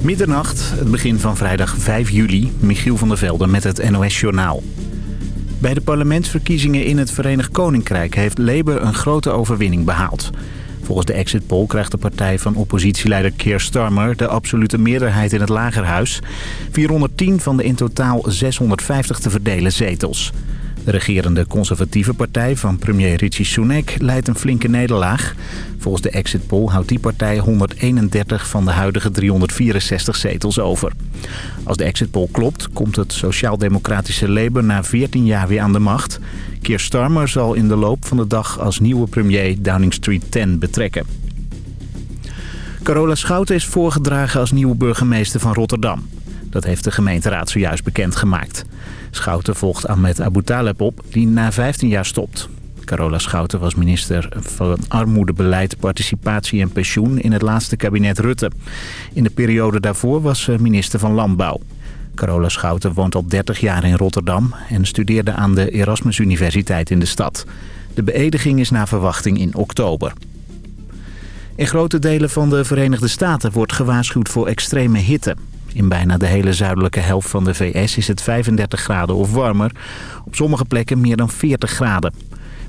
Middernacht, het begin van vrijdag 5 juli, Michiel van der Velde met het NOS-journaal. Bij de parlementsverkiezingen in het Verenigd Koninkrijk heeft Labour een grote overwinning behaald. Volgens de exit poll krijgt de partij van oppositieleider Keir Starmer de absolute meerderheid in het lagerhuis. 410 van de in totaal 650 te verdelen zetels. De regerende conservatieve partij van premier Richie Sunak leidt een flinke nederlaag. Volgens de exit poll houdt die partij 131 van de huidige 364 zetels over. Als de exit poll klopt, komt het sociaal-democratische Labour na 14 jaar weer aan de macht. Keir Starmer zal in de loop van de dag als nieuwe premier Downing Street 10 betrekken. Carola Schouten is voorgedragen als nieuwe burgemeester van Rotterdam. Dat heeft de gemeenteraad zojuist bekendgemaakt. Schouten volgt Ahmed Abu Taleb op, die na 15 jaar stopt. Carola Schouten was minister van Armoedebeleid, Participatie en Pensioen in het laatste kabinet Rutte. In de periode daarvoor was ze minister van Landbouw. Carola Schouten woont al 30 jaar in Rotterdam en studeerde aan de Erasmus Universiteit in de stad. De beëdiging is naar verwachting in oktober. In grote delen van de Verenigde Staten wordt gewaarschuwd voor extreme hitte. In bijna de hele zuidelijke helft van de VS is het 35 graden of warmer. Op sommige plekken meer dan 40 graden.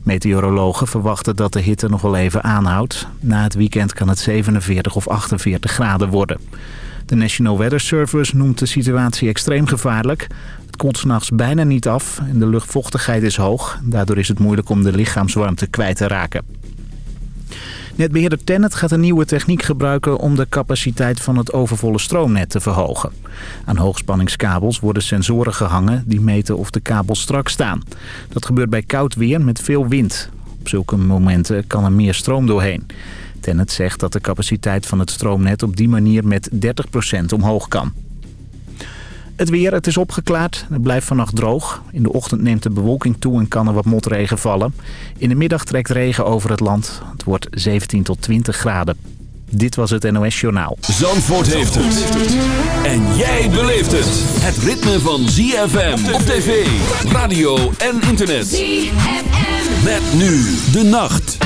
Meteorologen verwachten dat de hitte nog wel even aanhoudt. Na het weekend kan het 47 of 48 graden worden. De National Weather Service noemt de situatie extreem gevaarlijk. Het koelt s'nachts bijna niet af en de luchtvochtigheid is hoog. Daardoor is het moeilijk om de lichaamswarmte kwijt te raken. Netbeheerder Tennet gaat een nieuwe techniek gebruiken om de capaciteit van het overvolle stroomnet te verhogen. Aan hoogspanningskabels worden sensoren gehangen die meten of de kabels strak staan. Dat gebeurt bij koud weer met veel wind. Op zulke momenten kan er meer stroom doorheen. Tennet zegt dat de capaciteit van het stroomnet op die manier met 30% omhoog kan. Het weer, het is opgeklaard. Het blijft vannacht droog. In de ochtend neemt de bewolking toe en kan er wat motregen vallen. In de middag trekt regen over het land. Het wordt 17 tot 20 graden. Dit was het NOS Journaal. Zandvoort heeft het. En jij beleeft het. Het ritme van ZFM op tv, radio en internet. ZFM. Met nu de nacht.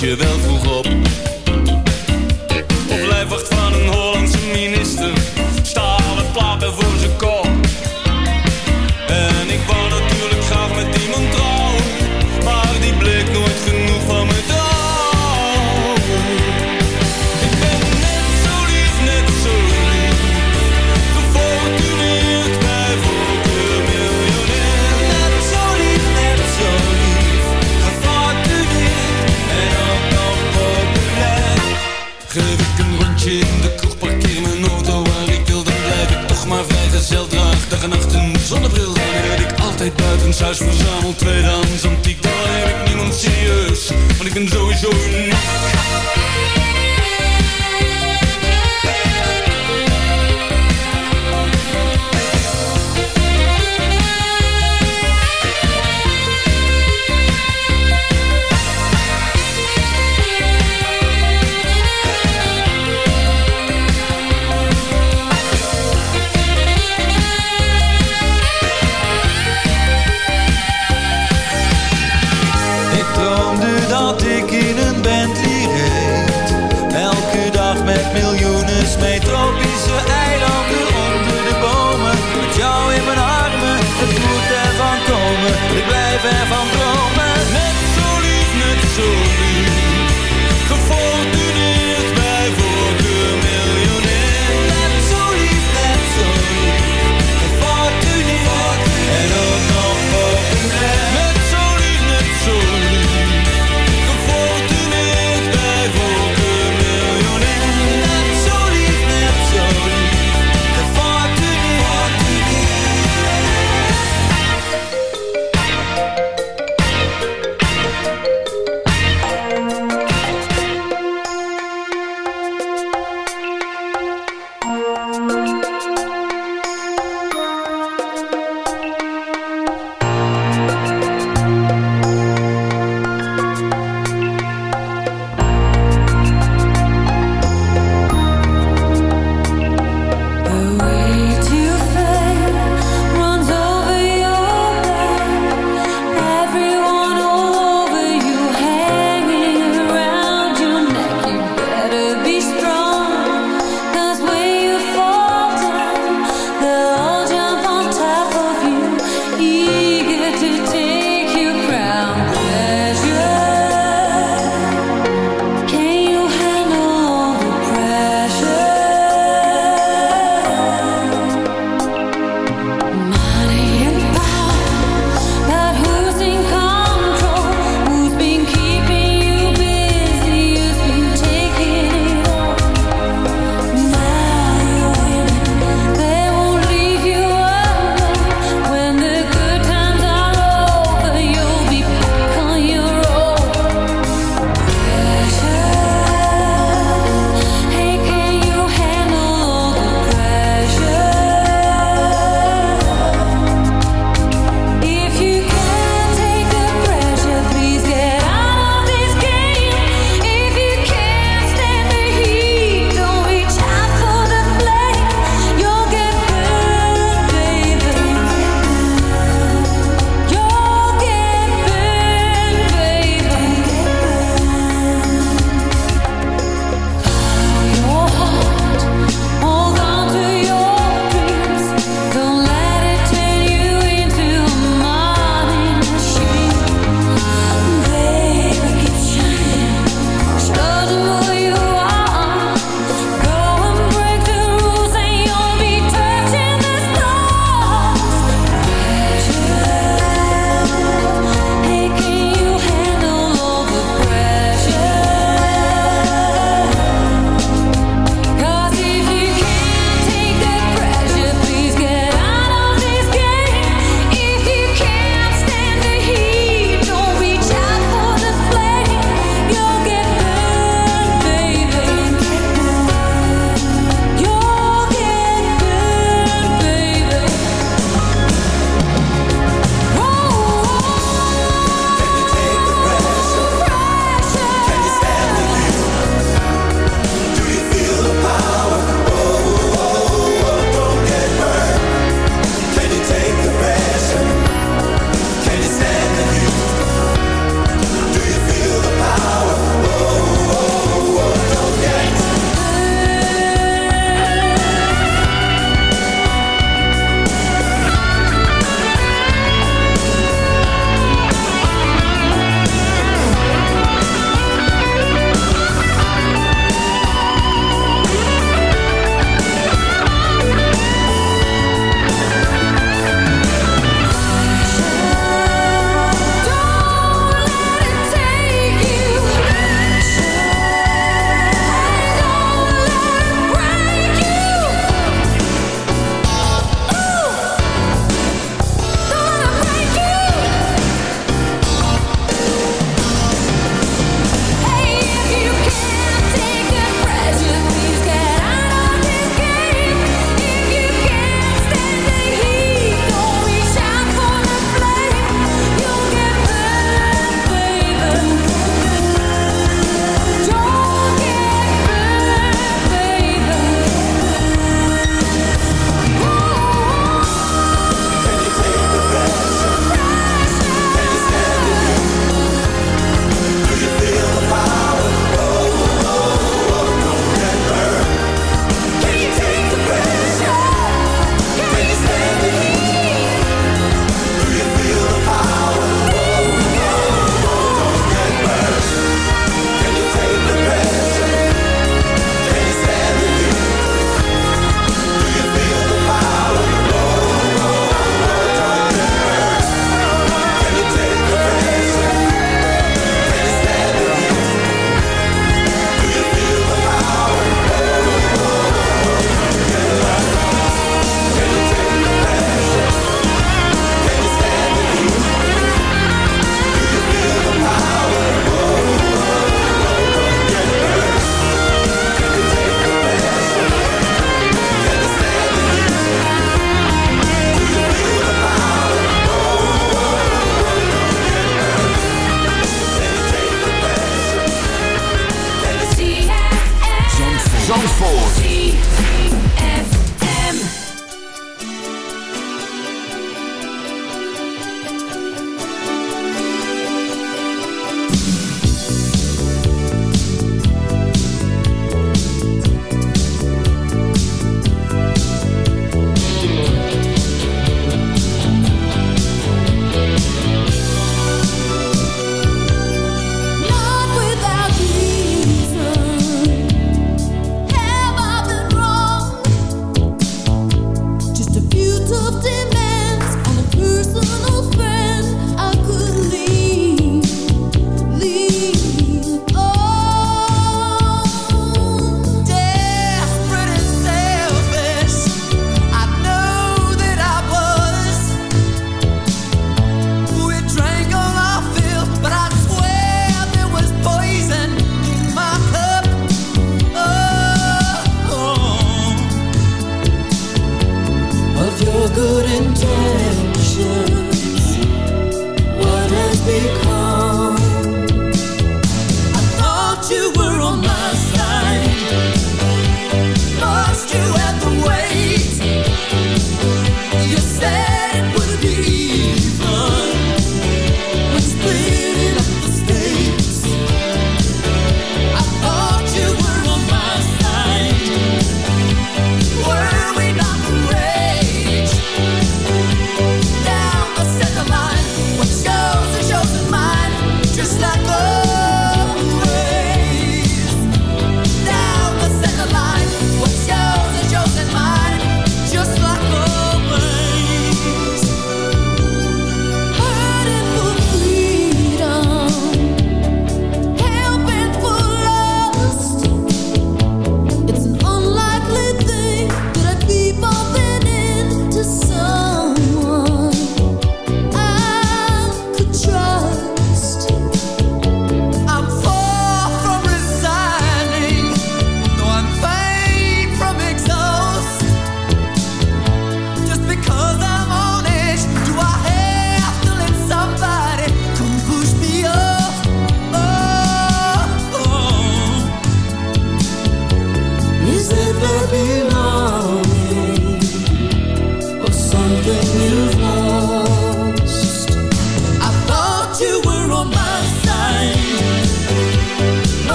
Je wel vroeg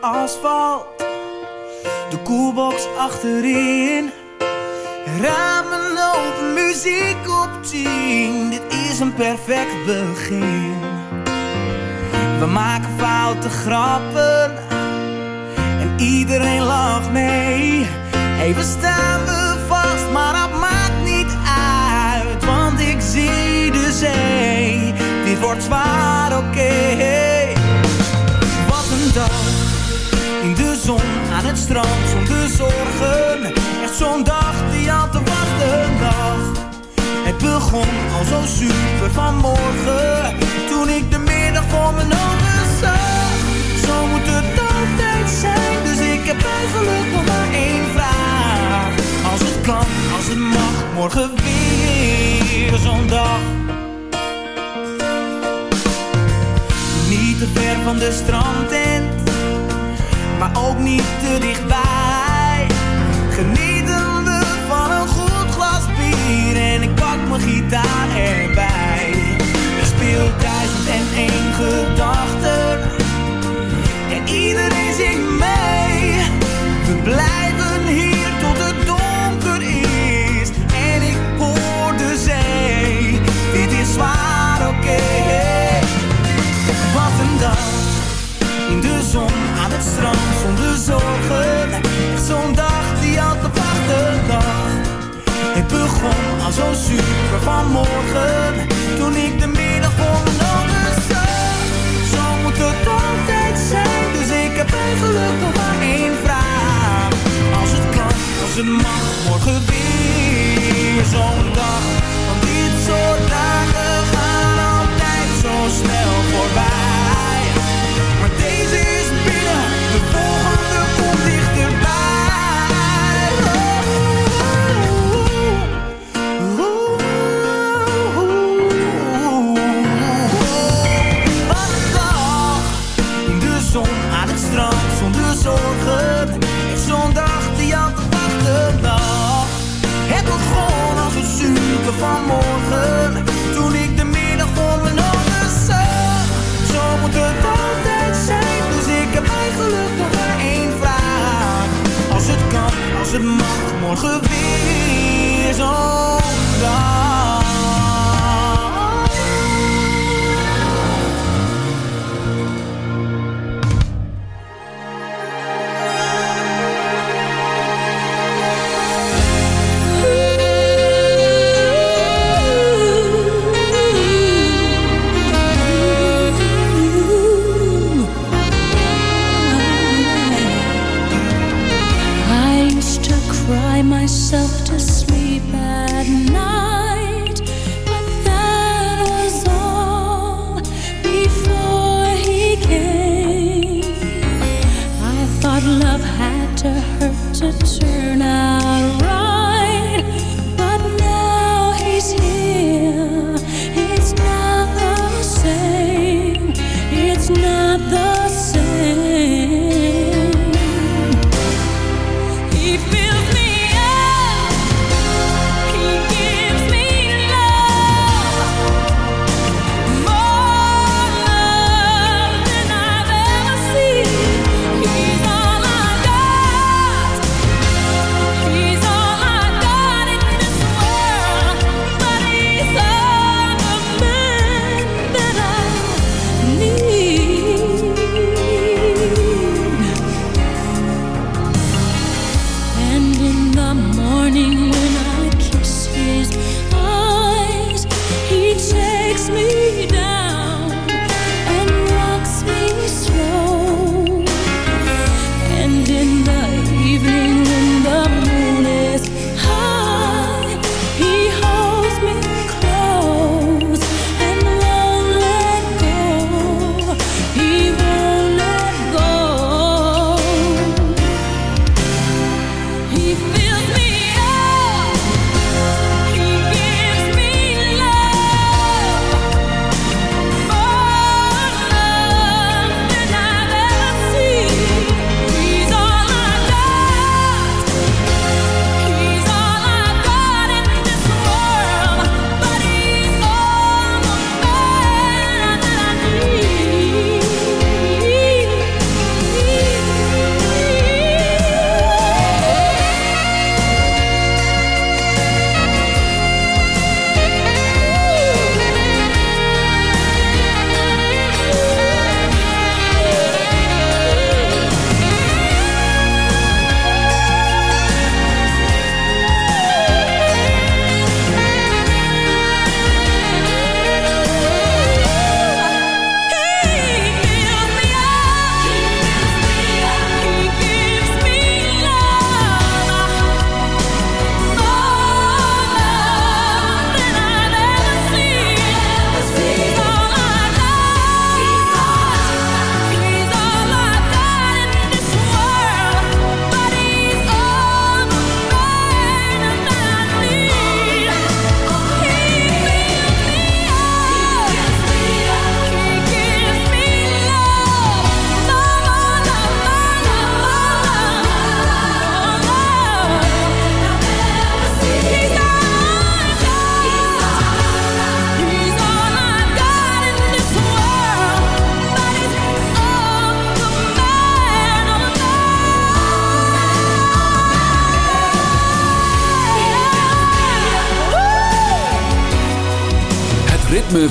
asfalt. De koelbox achterin. Ramen open, muziek op tien. Dit is een perfect begin. We maken foute grappen. En iedereen lacht mee. Even staan we vast, maar dat maakt niet uit. Want ik zie de zee. Dit wordt zwaar, oké. In de zon, aan het strand, zonder zorgen. Echt zo'n dag die al te wachten dag. Het begon al zo super vanmorgen. Toen ik de middag voor mijn ogen zag. Zo moet het altijd zijn, dus ik heb eigenlijk nog maar één vraag. Als het kan, als het mag, morgen weer zo'n dag. Te ver van de strandtent, maar ook niet te dichtbij. Genieten we van een goed glas bier en ik pak mijn gitaar erbij. Ik speel duizend en één gedachten en iedereen zingt zorgen. Zo'n dag die al te wachten dag. Het begon al zo super vanmorgen, toen ik de middag ogen zag. Zo moet het altijd zijn, dus ik heb eigenlijk nog maar één vraag. Als het kan, als het mag, morgen weer zo'n dag. Want dit soort dagen gaan altijd zo snel voorbij. Het mag, morgen weer zo'n dag.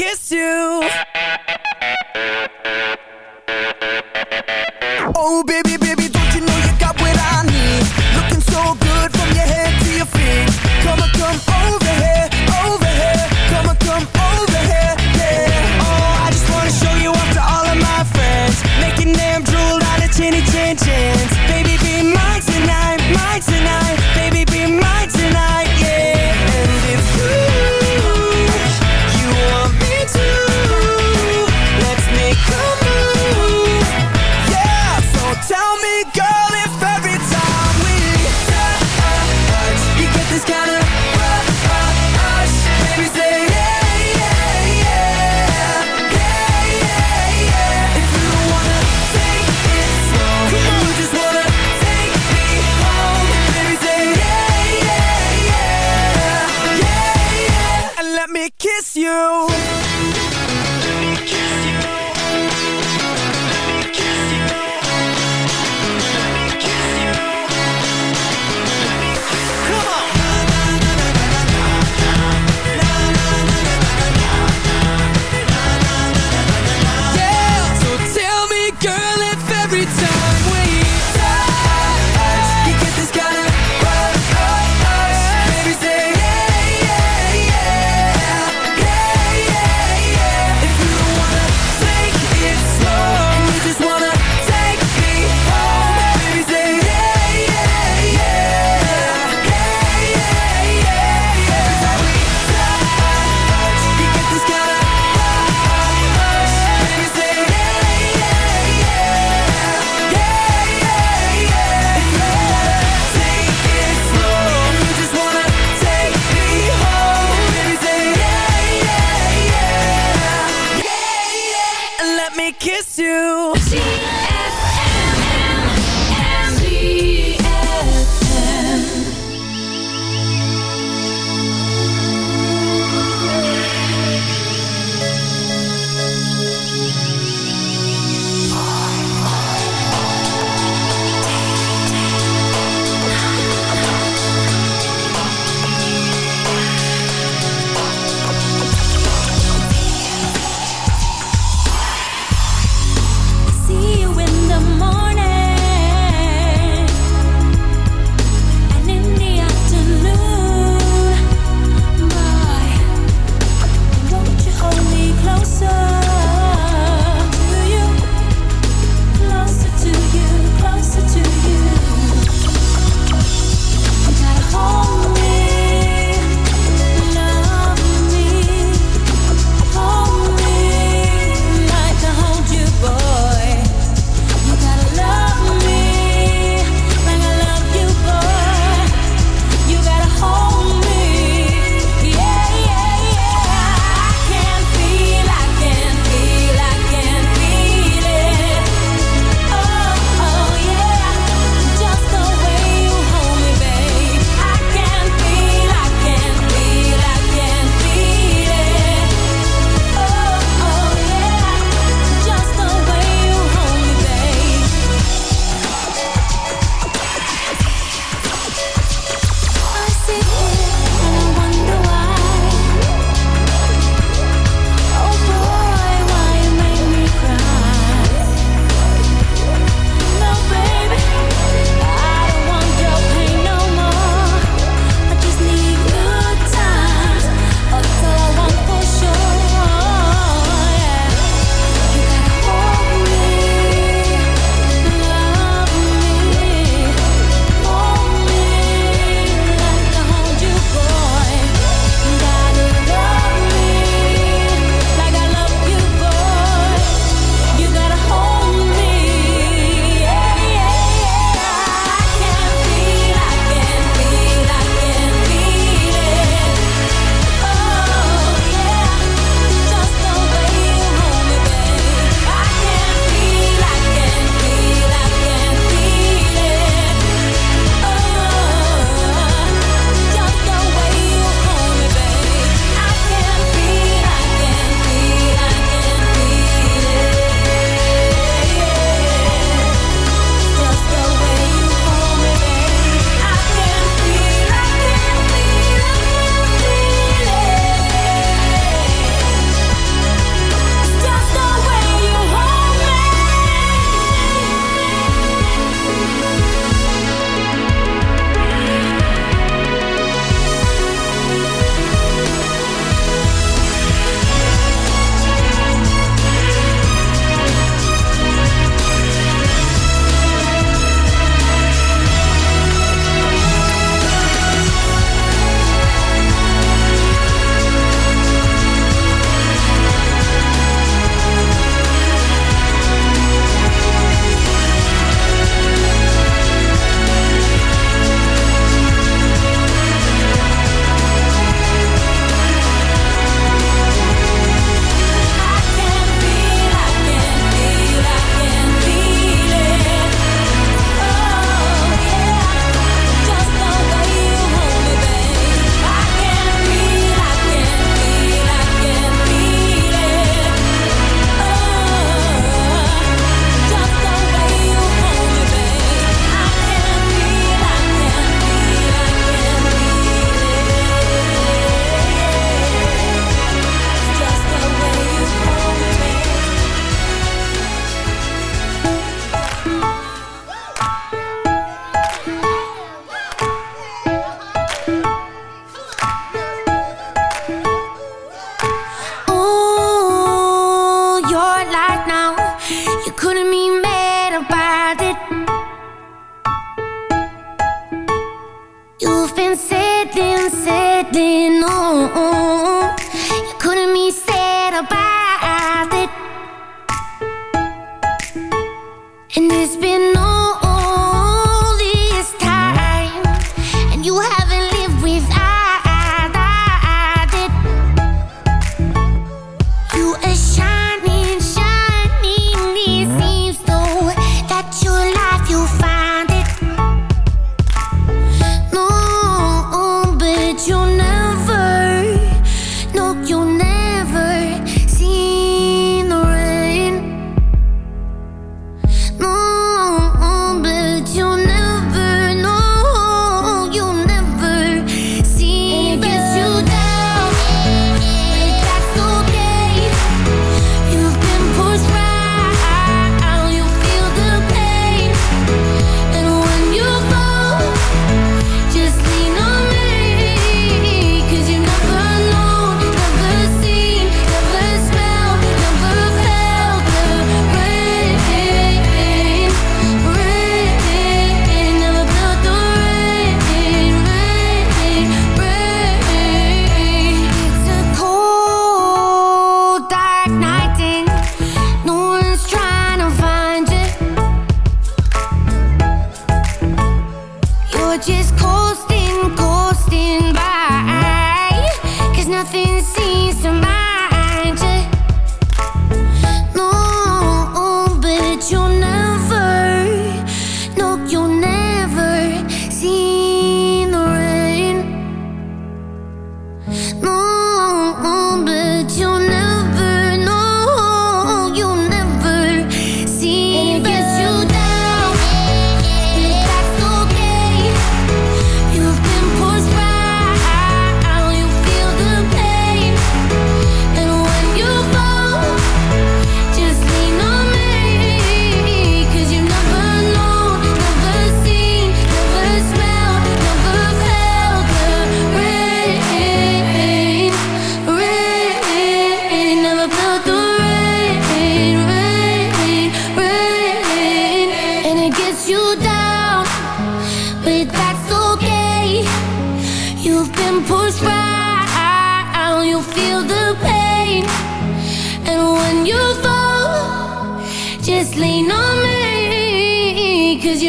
Come over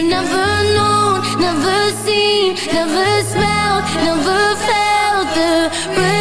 never known, never seen, never smelled, never felt the.